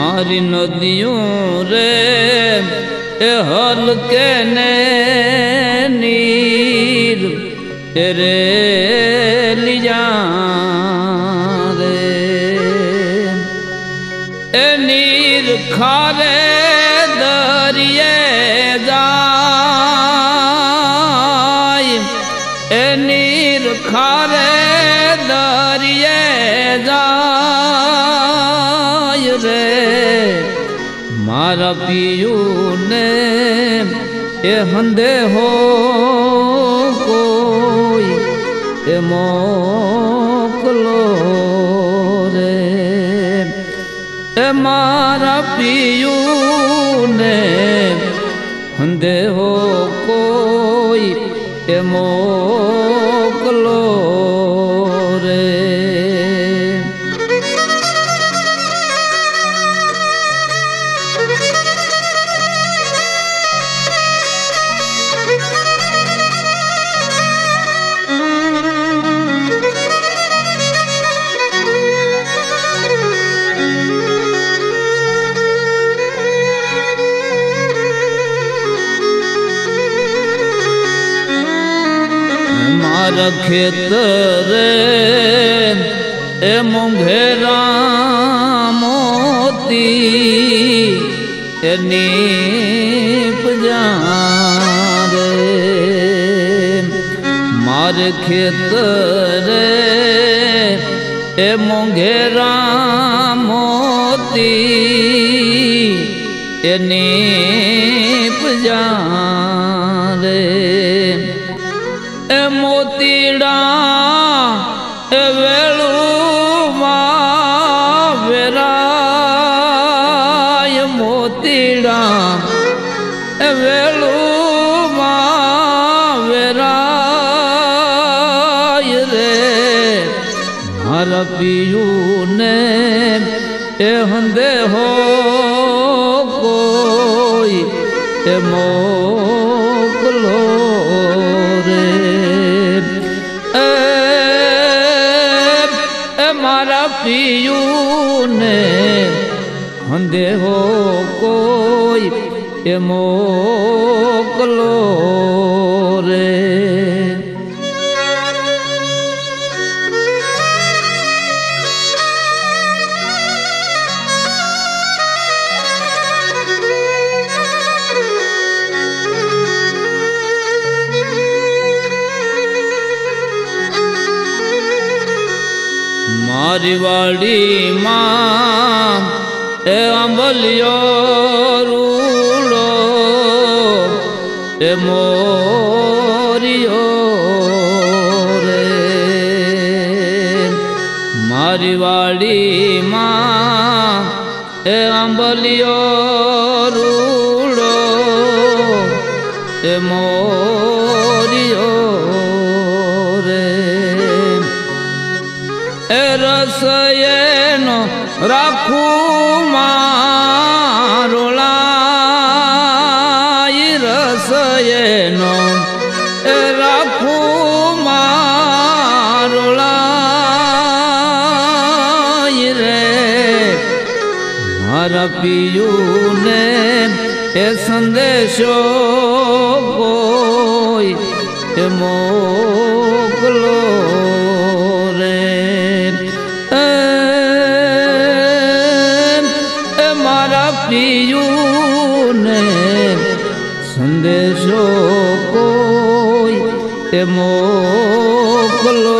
મારી નદીયું રે, એ હલકે ને નીર? રે લીજા રે. એ નીર ખારે દરિયે જાય મારા પિયું ને એ હંદે હો કોઈ, એ મોકલો રે. એ મારા પિયું ને હંદે હો કોઈ, એ મોકલો મારા ખેતરે એ મોંઘેરા મોતી એની પજારે મારે ખેતરે એ મોંઘેરા મોતી એની એ મોતીડા એ વેળું વેરાય મોતીડા. એ વેળું વેરાય રે. મારા પિયું ને એ હંદે હો કોઈ, એ મોકલો મારા હંદેહો કોઈ એ મોકલો રે. મારી વાડીમાં એ આંબલિયો રૂડો, એ મોરિયો રે. મારી વાડીમાં એ આંબલિયો રૂડો, એ મોરિયો રસયેનો રાખું મારોલાઈ રસયેનો એ રાખું મારોલાઈ રે. મારા પિયુને એ સંદેશો કોઈ એ મોકલો મોકલો.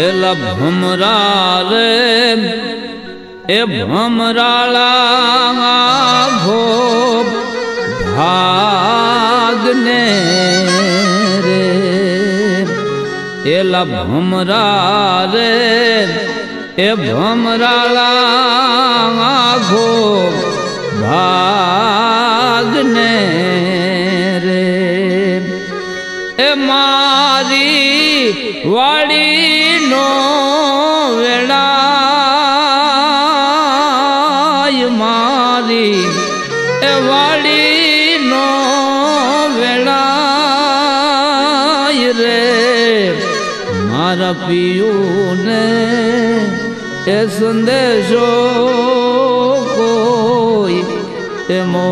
એલા ભમરા રે એ ભમરાળા ભો ભાગને રે. એલા ભમરા રે એ ભમરાળા ભો ભાગને મારી વાડીનો વેળાય મારી એ વાડીનો વેળાય રે મારા પિયુને એ સંદેશો કોઈ એ મો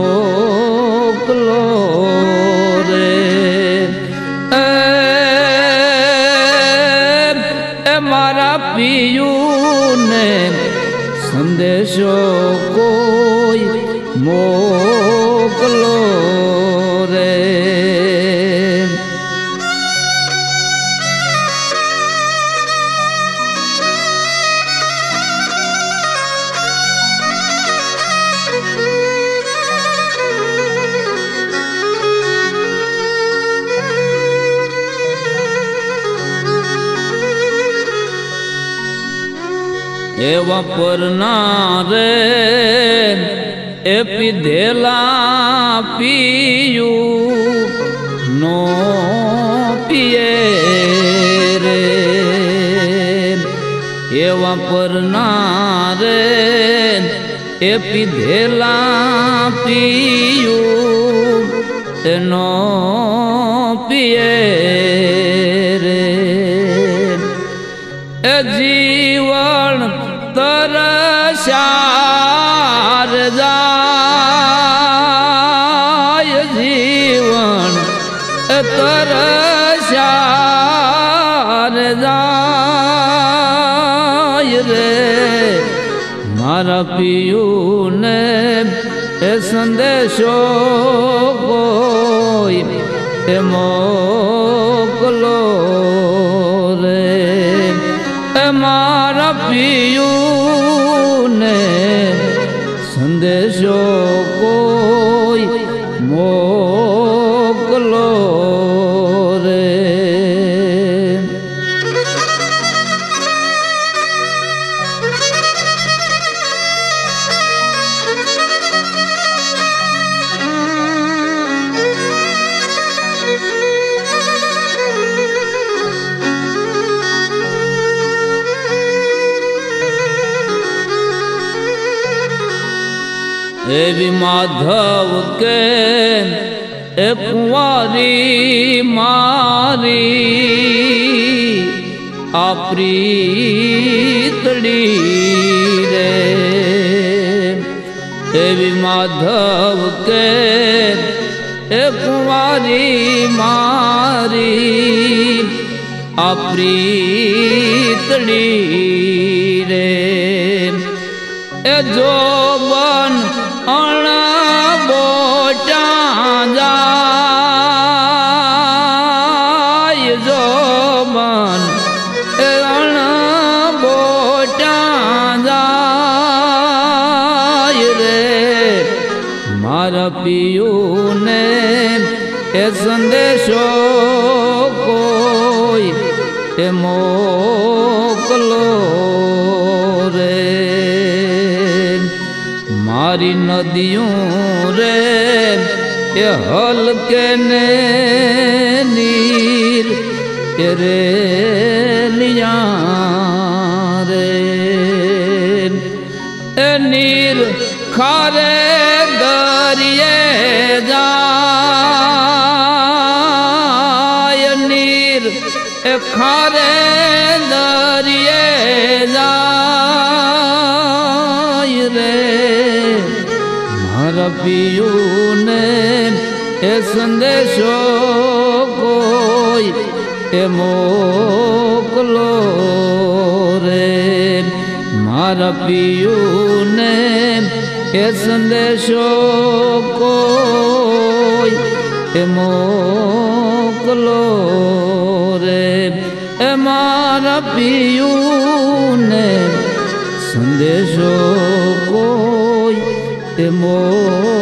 એવા પરનારે એ પીધેલા પીયું નો પીએ રે. એવા પરનારે એ પીધેલા પીયું એનો પીએ તરસાર જાય જીવન તરસાર જાય રે મારા પિયુને એ સંદેશો કોઈ એ મોકલો એવી માધવ કે એ કુંવારી મારી આ પ્રીતડી રે. એવી માધવ કે એ કુંવારી મારી આ રે. એ જોબન એ મોકલો રે. મારી નદીયું રે એ હલકે ને નીર રે ખારે દરિયે જાય રે. મારા પિયુને એ સંદેશો કોઈ એ મોકલો રે. મારા પિયુને એ સંદેશો કોઈ એ મોકલો રે. એ મારા પિયુને સંદેશો કોઈ તે મોકલો